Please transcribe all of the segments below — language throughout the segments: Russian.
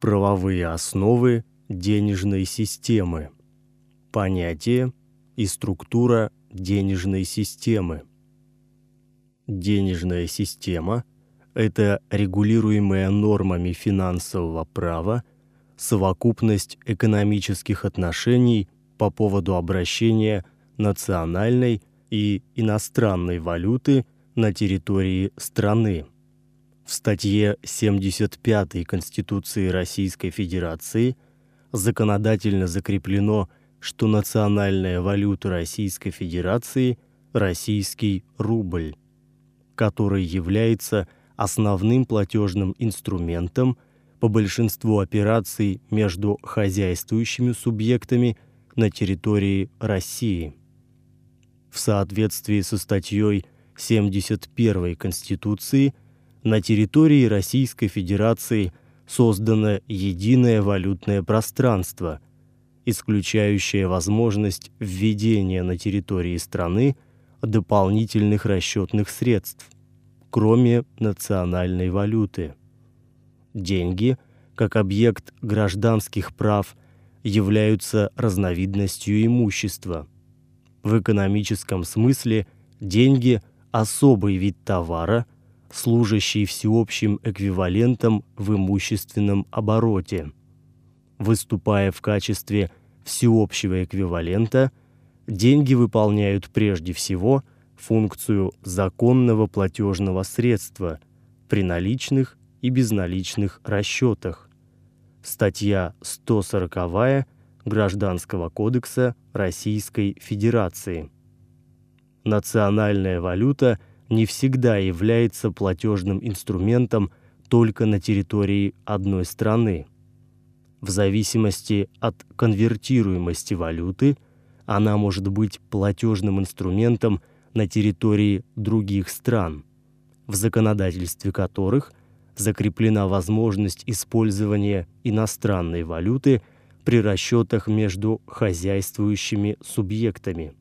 Правовые основы денежной системы. Понятие и структура денежной системы. Денежная система – это регулируемая нормами финансового права совокупность экономических отношений по поводу обращения национальной и иностранной валюты на территории страны. Статье 75 Конституции Российской Федерации законодательно закреплено, что национальная валюта Российской Федерации – российский рубль, который является основным платежным инструментом по большинству операций между хозяйствующими субъектами на территории России. В соответствии со статьей 71 Конституции – на территории Российской Федерации создано единое валютное пространство, исключающее возможность введения на территории страны дополнительных расчетных средств, кроме национальной валюты. Деньги, как объект гражданских прав, являются разновидностью имущества. В экономическом смысле деньги – особый вид товара – служащий всеобщим эквивалентом в имущественном обороте. Выступая в качестве всеобщего эквивалента, деньги выполняют прежде всего функцию законного платежного средства при наличных и безналичных расчетах. Статья 140 Гражданского кодекса Российской Федерации. Национальная валюта – не всегда является платежным инструментом только на территории одной страны. В зависимости от конвертируемости валюты она может быть платежным инструментом на территории других стран, в законодательстве которых закреплена возможность использования иностранной валюты при расчетах между хозяйствующими субъектами.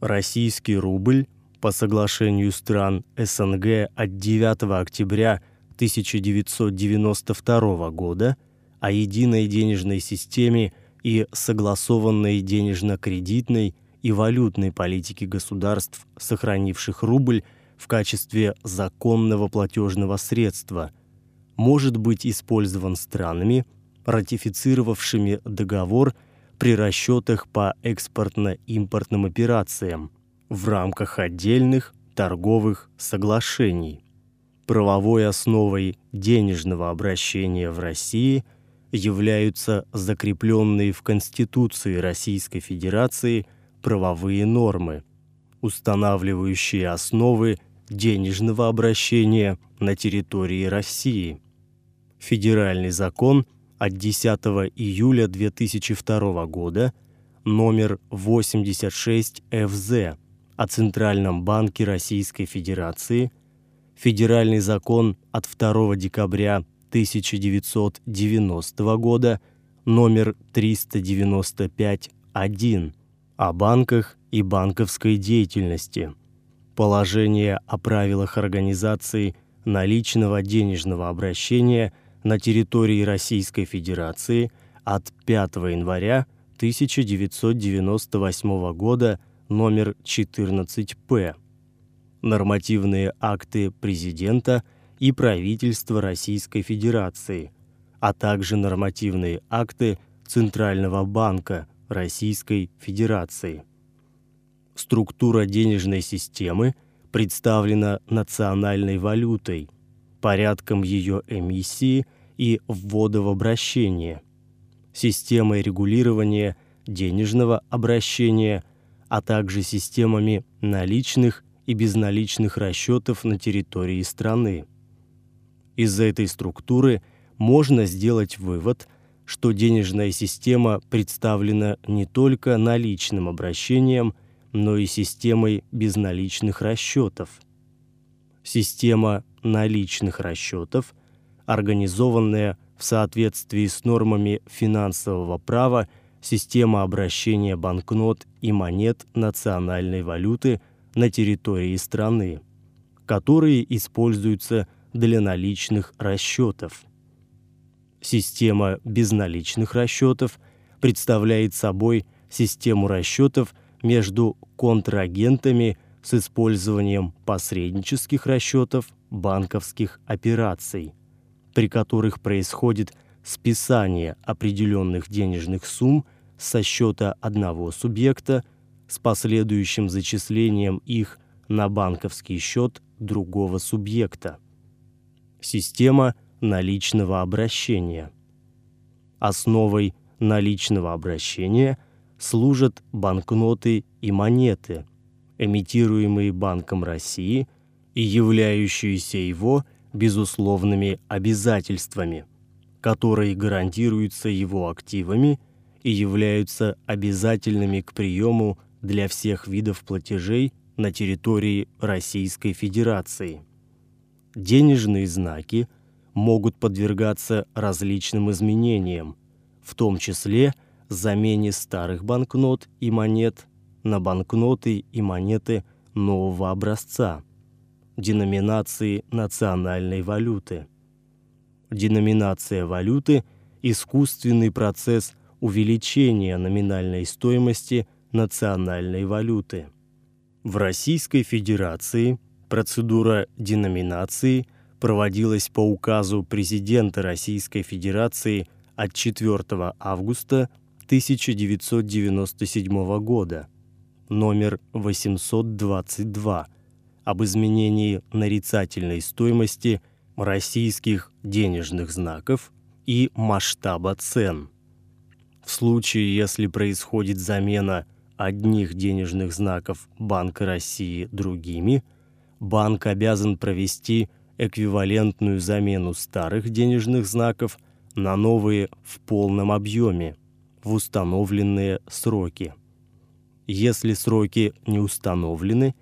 Российский рубль по соглашению стран СНГ от 9 октября 1992 года о единой денежной системе и согласованной денежно-кредитной и валютной политике государств, сохранивших рубль в качестве законного платежного средства, может быть использован странами, ратифицировавшими договор при расчетах по экспортно-импортным операциям – в рамках отдельных торговых соглашений. Правовой основой денежного обращения в России являются закрепленные в Конституции Российской Федерации правовые нормы, устанавливающие основы денежного обращения на территории России. Федеральный закон от 10 июля 2002 года номер 86 ФЗ о Центральном банке Российской Федерации, Федеральный закон от 2 декабря 1990 года номер 395-1 о банках и банковской деятельности, положение о правилах организации наличного денежного обращения на территории Российской Федерации от 5 января 1998 года номер 14-П, нормативные акты президента и правительства Российской Федерации, а также нормативные акты Центрального банка Российской Федерации. Структура денежной системы представлена национальной валютой, порядком ее эмиссии и ввода в обращение, системой регулирования денежного обращения – а также системами наличных и безналичных расчетов на территории страны. Из этой структуры можно сделать вывод, что денежная система представлена не только наличным обращением, но и системой безналичных расчетов. Система наличных расчетов, организованная в соответствии с нормами финансового права система обращения банкнот и монет национальной валюты на территории страны, которые используются для наличных расчетов. Система безналичных расчетов представляет собой систему расчетов между контрагентами с использованием посреднических расчетов банковских операций, при которых происходит списание определенных денежных сумм со счета одного субъекта с последующим зачислением их на банковский счет другого субъекта. Система наличного обращения. Основой наличного обращения служат банкноты и монеты, эмитируемые Банком России и являющиеся его безусловными обязательствами, которые гарантируются его активами и являются обязательными к приему для всех видов платежей на территории Российской Федерации. Денежные знаки могут подвергаться различным изменениям, в том числе замене старых банкнот и монет на банкноты и монеты нового образца, деноминации национальной валюты. Деноминация валюты – искусственный процесс увеличения номинальной стоимости национальной валюты. В Российской Федерации процедура деноминации проводилась по указу президента Российской Федерации от 4 августа 1997 года номер 822 об изменении нарицательной стоимости российских денежных знаков и масштаба цен. В случае, если происходит замена одних денежных знаков Банка России другими, банк обязан провести эквивалентную замену старых денежных знаков на новые в полном объеме в установленные сроки. Если сроки не установлены,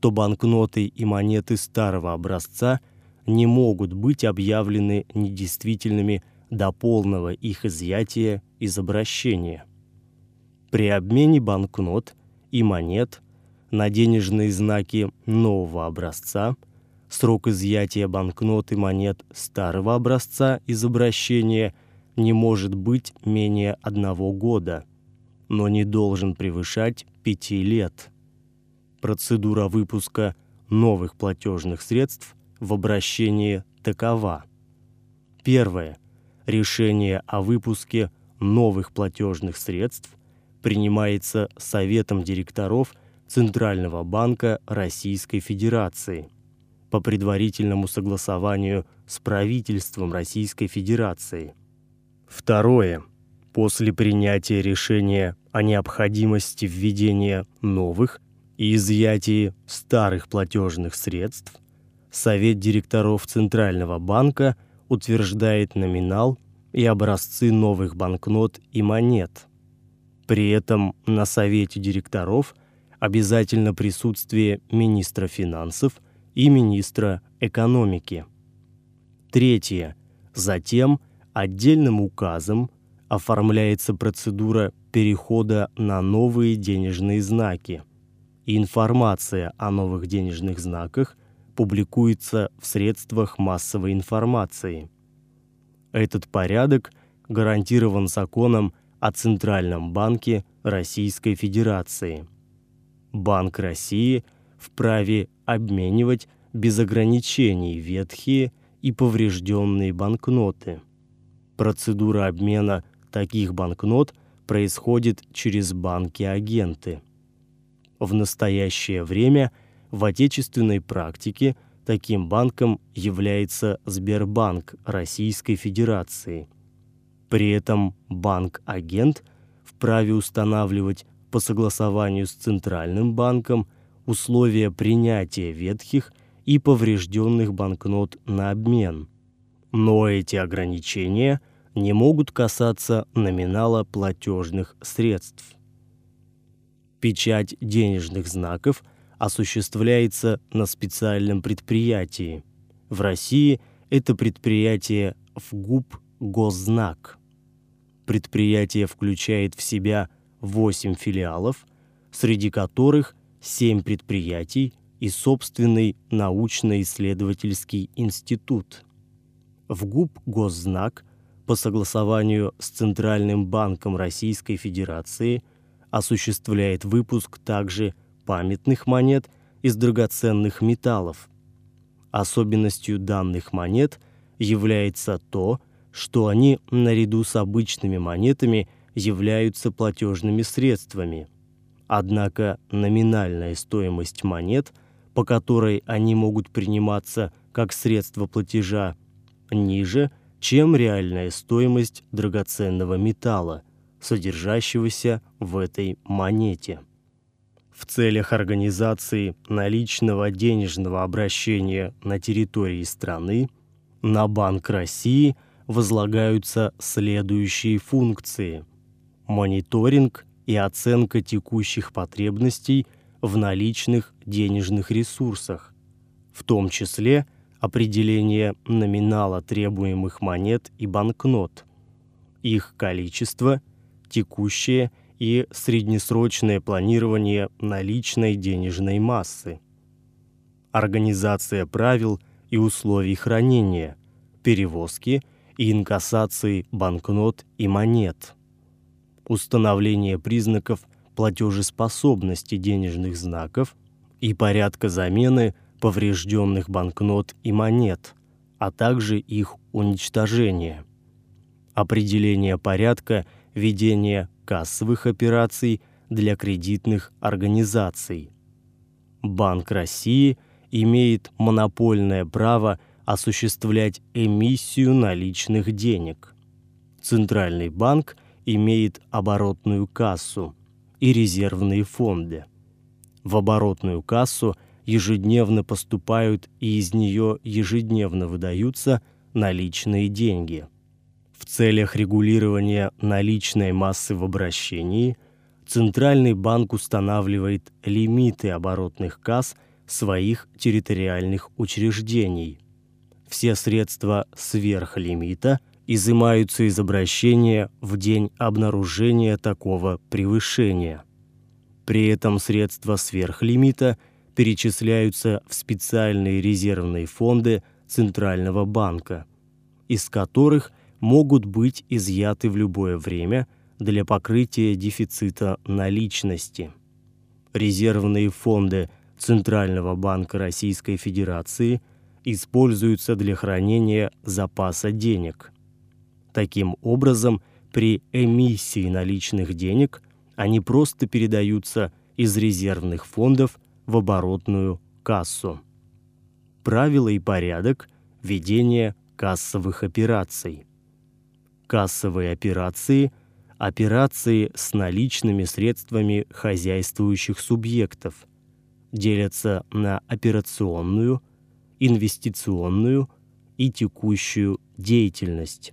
то банкноты и монеты старого образца не могут быть объявлены недействительными до полного их изъятия из обращения. При обмене банкнот и монет на денежные знаки нового образца срок изъятия банкнот и монет старого образца из обращения не может быть менее одного года – но не должен превышать 5 лет. Процедура выпуска новых платежных средств в обращении такова. Первое. Решение о выпуске новых платежных средств принимается Советом директоров Центрального банка Российской Федерации по предварительному согласованию с правительством Российской Федерации. Второе После принятия решения о необходимости введения новых и изъятии старых платежных средств, Совет директоров Центрального банка утверждает номинал и образцы новых банкнот и монет. При этом на Совете директоров обязательно присутствие министра финансов и министра экономики. Третье. Затем отдельным указом оформляется процедура перехода на новые денежные знаки. информация о новых денежных знаках публикуется в средствах массовой информации. Этот порядок гарантирован законом о Центральном банке Российской Федерации. Банк России вправе обменивать без ограничений ветхие и поврежденные банкноты. Процедура обмена таких банкнот происходит через банки-агенты. В настоящее время в отечественной практике таким банком является Сбербанк Российской Федерации. При этом банк-агент вправе устанавливать по согласованию с Центральным банком условия принятия ветхих и поврежденных банкнот на обмен. Но эти ограничения – не могут касаться номинала платежных средств. Печать денежных знаков осуществляется на специальном предприятии. В России это предприятие ФГУП Госзнак. Предприятие включает в себя 8 филиалов, среди которых 7 предприятий и собственный научно-исследовательский институт. ФГУП Госзнак по согласованию с Центральным банком Российской Федерации осуществляет выпуск также памятных монет из драгоценных металлов. Особенностью данных монет является то, что они наряду с обычными монетами являются платежными средствами. Однако номинальная стоимость монет, по которой они могут приниматься как средство платежа, ниже, чем реальная стоимость драгоценного металла, содержащегося в этой монете. В целях организации наличного денежного обращения на территории страны на Банк России возлагаются следующие функции – мониторинг и оценка текущих потребностей в наличных денежных ресурсах, в том числе определение номинала требуемых монет и банкнот, их количество, текущее и среднесрочное планирование наличной денежной массы, организация правил и условий хранения, перевозки и инкассации банкнот и монет – установление признаков платежеспособности денежных знаков и порядка замены поврежденных банкнот и монет, а также их уничтожения. Определение порядка ведения кассовых операций для кредитных организаций. Банк России имеет монопольное право осуществлять эмиссию наличных денег. Центральный банк – имеет оборотную кассу и резервные фонды. В оборотную кассу ежедневно поступают и из нее ежедневно выдаются наличные деньги. Целях регулирования наличной массы в обращении Центральный банк устанавливает лимиты оборотных касс своих территориальных учреждений. Все средства сверх лимита – изымаются из обращения в день обнаружения такого превышения. При этом средства сверхлимита перечисляются в специальные резервные фонды Центрального банка, из которых могут быть изъяты в любое время для покрытия дефицита наличности. Резервные фонды Центрального банка Российской Федерации используются для хранения запаса денег – Таким образом, при эмиссии наличных денег они просто передаются из резервных фондов в оборотную кассу. Правила и порядок ведения кассовых операций. Кассовые операции – операции с наличными средствами хозяйствующих субъектов. Делятся на операционную, инвестиционную и текущую деятельность.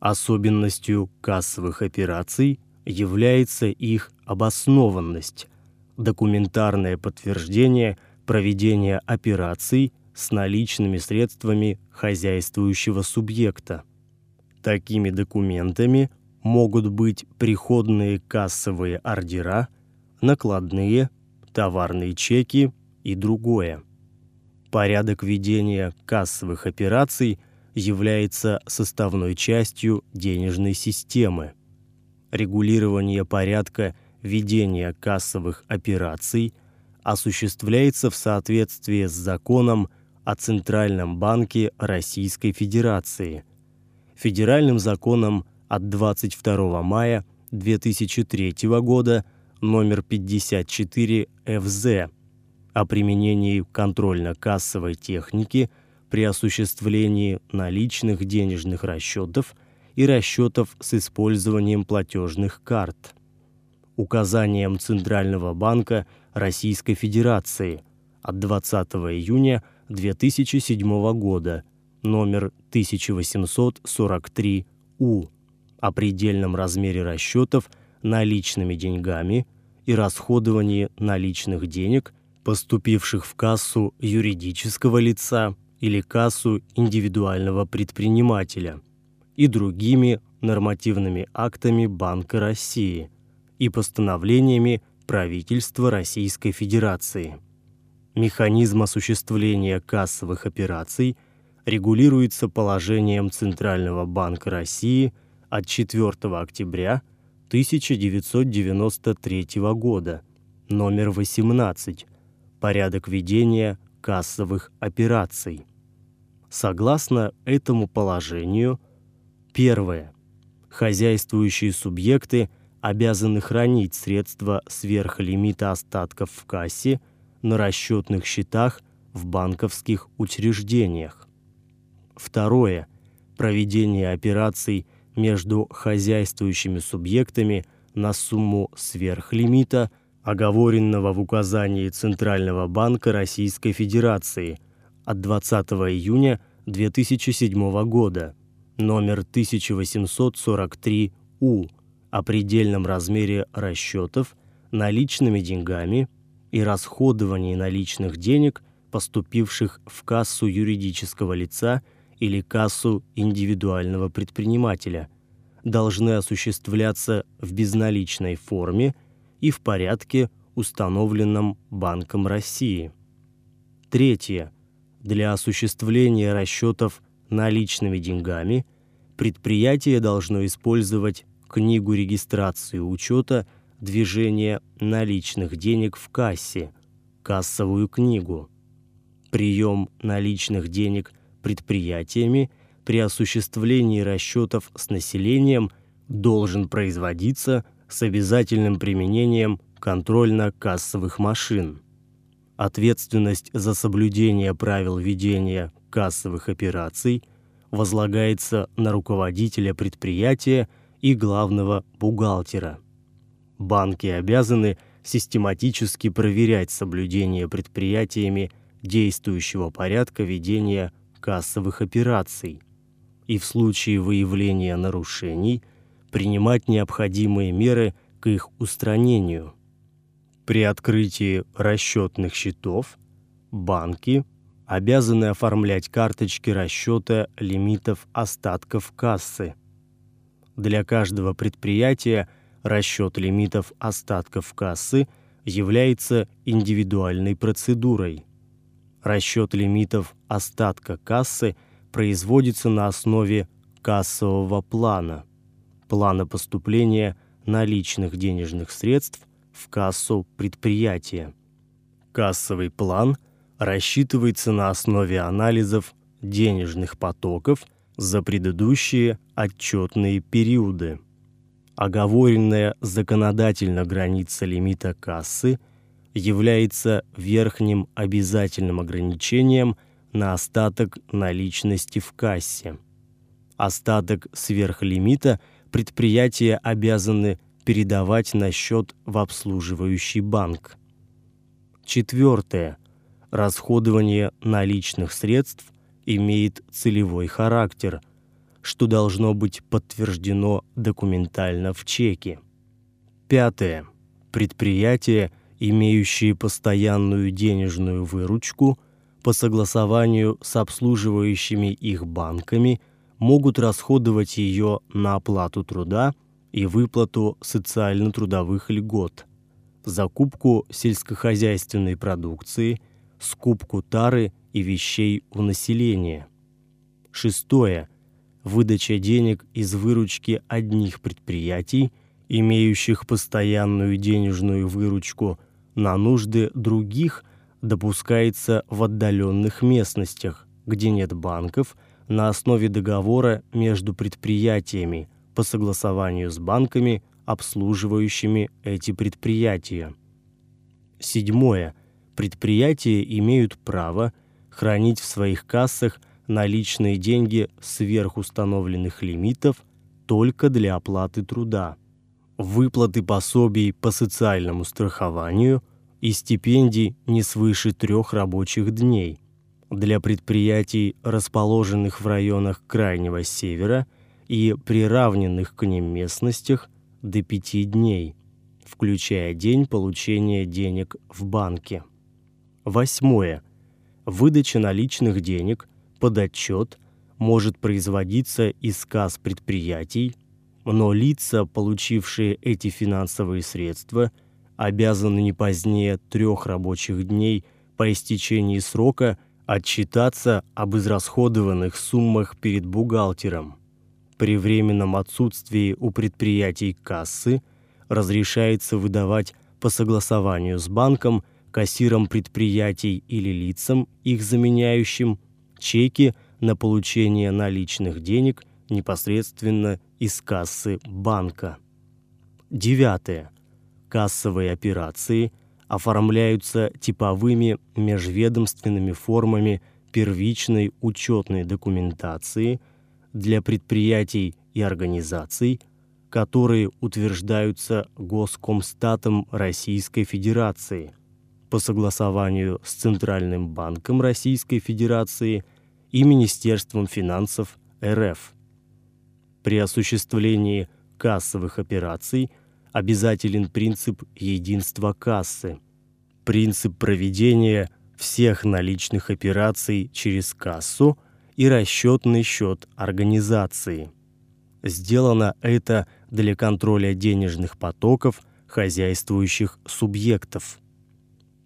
Особенностью кассовых операций является их обоснованность, документарное подтверждение проведения операций с наличными средствами хозяйствующего субъекта. Такими документами могут быть приходные кассовые ордера, накладные, товарные чеки и другое. Порядок ведения кассовых операций – является составной частью денежной системы. Регулирование порядка ведения кассовых операций осуществляется в соответствии с законом о Центральном банке Российской Федерации, федеральным законом от 22 мая 2003 года номер 54 ФЗ о применении контрольно-кассовой техники – при осуществлении наличных денежных расчетов и расчетов с использованием платежных карт. Указанием Центрального банка Российской Федерации от 20 июня 2007 года номер 1843-У о предельном размере расчетов наличными деньгами и расходовании наличных денег, поступивших в кассу юридического лица или кассу индивидуального предпринимателя и другими нормативными актами Банка России и постановлениями правительства Российской Федерации. Механизм осуществления кассовых операций регулируется положением Центрального банка России от 4 октября 1993 года, номер 18, порядок ведения кассовых операций. Согласно этому положению, первое. Хозяйствующие субъекты обязаны хранить средства сверх лимита остатков в кассе на расчетных счетах в банковских учреждениях. Второе. Проведение операций между хозяйствующими субъектами на сумму сверхлимита, оговоренного в указании Центрального банка Российской Федерации от 20 июня 2007 года, номер 1843-У, о предельном размере расчетов наличными деньгами и расходовании наличных денег, поступивших в кассу юридического лица – или кассу индивидуального предпринимателя должны осуществляться в безналичной форме и в порядке, установленном Банком России. Третье. Для осуществления расчетов наличными деньгами предприятие должно использовать книгу регистрации учета движения наличных денег в кассе, кассовую книгу. Прием наличных денег – предприятиями при осуществлении расчетов с населением должен производиться с обязательным применением контрольно-кассовых машин. Ответственность за соблюдение правил ведения кассовых операций возлагается на руководителя предприятия и главного бухгалтера. Банки обязаны систематически проверять соблюдение предприятиями действующего порядка ведения кассовых операций и в случае выявления нарушений принимать необходимые меры к их устранению. При открытии расчетных счетов банки обязаны оформлять карточки расчета лимитов остатков кассы. Для каждого предприятия расчет лимитов остатков кассы является индивидуальной процедурой. Расчет лимитов остатка кассы производится на основе кассового плана, плана поступления наличных денежных средств в кассу предприятия. Кассовый план рассчитывается на основе анализов денежных потоков за предыдущие отчетные периоды. Оговоренная законодательно граница лимита кассы – является верхним обязательным ограничением на остаток наличности в кассе. Остаток сверхлимита предприятия обязаны передавать на счет в обслуживающий банк. Четвертое. Расходование наличных средств имеет целевой характер, что должно быть подтверждено документально в чеке. Пятое. Предприятие – имеющие постоянную денежную выручку, по согласованию с обслуживающими их банками могут расходовать ее на оплату труда и выплату социально-трудовых льгот, закупку сельскохозяйственной продукции, скупку тары и вещей у населения. Шестое. Выдача денег из выручки одних предприятий, имеющих постоянную денежную выручку – на нужды других допускается в отдаленных местностях, где нет банков, на основе договора между предприятиями по согласованию с банками, обслуживающими эти предприятия. Седьмое. Предприятия имеют право хранить в своих кассах наличные деньги сверх установленных лимитов только для оплаты труда выплаты пособий по социальному страхованию и стипендий не свыше трех рабочих дней для предприятий, расположенных в районах Крайнего Севера и приравненных к ним местностях до пяти дней, включая день получения денег в банке. Восьмое. Выдача наличных денег под отчет может производиться из касс предприятий но лица, получившие эти финансовые средства, обязаны не позднее трех рабочих дней по истечении срока отчитаться об израсходованных суммах перед бухгалтером. При временном отсутствии у предприятий кассы разрешается выдавать по согласованию с банком, кассиром предприятий или лицам, их заменяющим, чеки на получение наличных денег непосредственно из кассы банка. Девятое. Кассовые операции оформляются типовыми межведомственными формами первичной учетной документации для предприятий и организаций, которые утверждаются Госкомстатом Российской Федерации по согласованию с Центральным банком Российской Федерации и Министерством финансов РФ. При осуществлении кассовых операций обязателен принцип единства кассы. Принцип проведения всех наличных операций через кассу и расчетный счет организации. Сделано это для контроля денежных потоков хозяйствующих субъектов.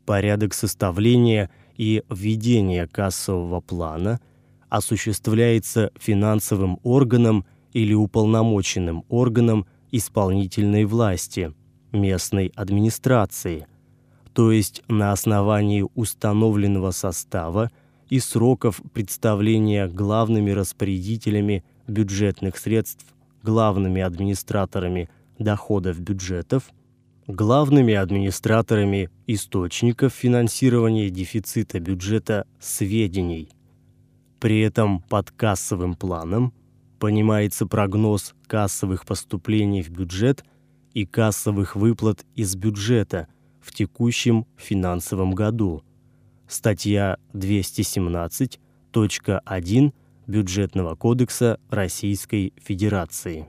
Порядок составления и введения кассового плана осуществляется финансовым органом или уполномоченным органом исполнительной власти, местной администрации, то есть на основании установленного состава и сроков представления главными распорядителями бюджетных средств, главными администраторами доходов бюджетов, главными администраторами источников финансирования дефицита бюджета сведений. При этом под кассовым планом понимается прогноз кассовых поступлений в бюджет и кассовых выплат из бюджета в текущем финансовом году. Статья 217.1 Бюджетного кодекса Российской Федерации.